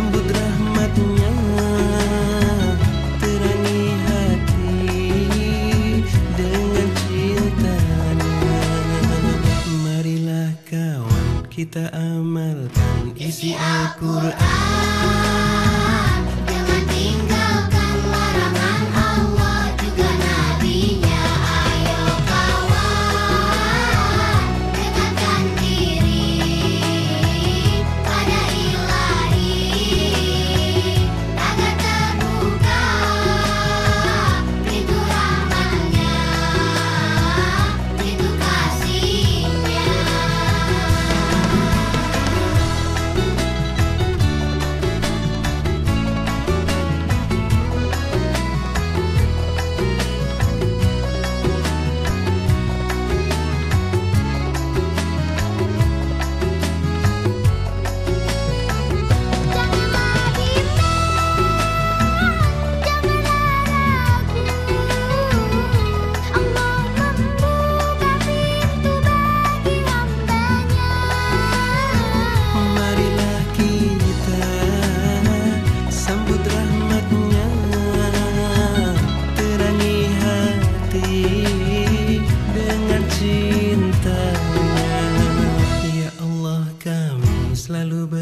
Sambut rahmatnya Terangi hati Dengan cintanya. Marilah kawan kita amalkan isi Al-Quran. Selalu ber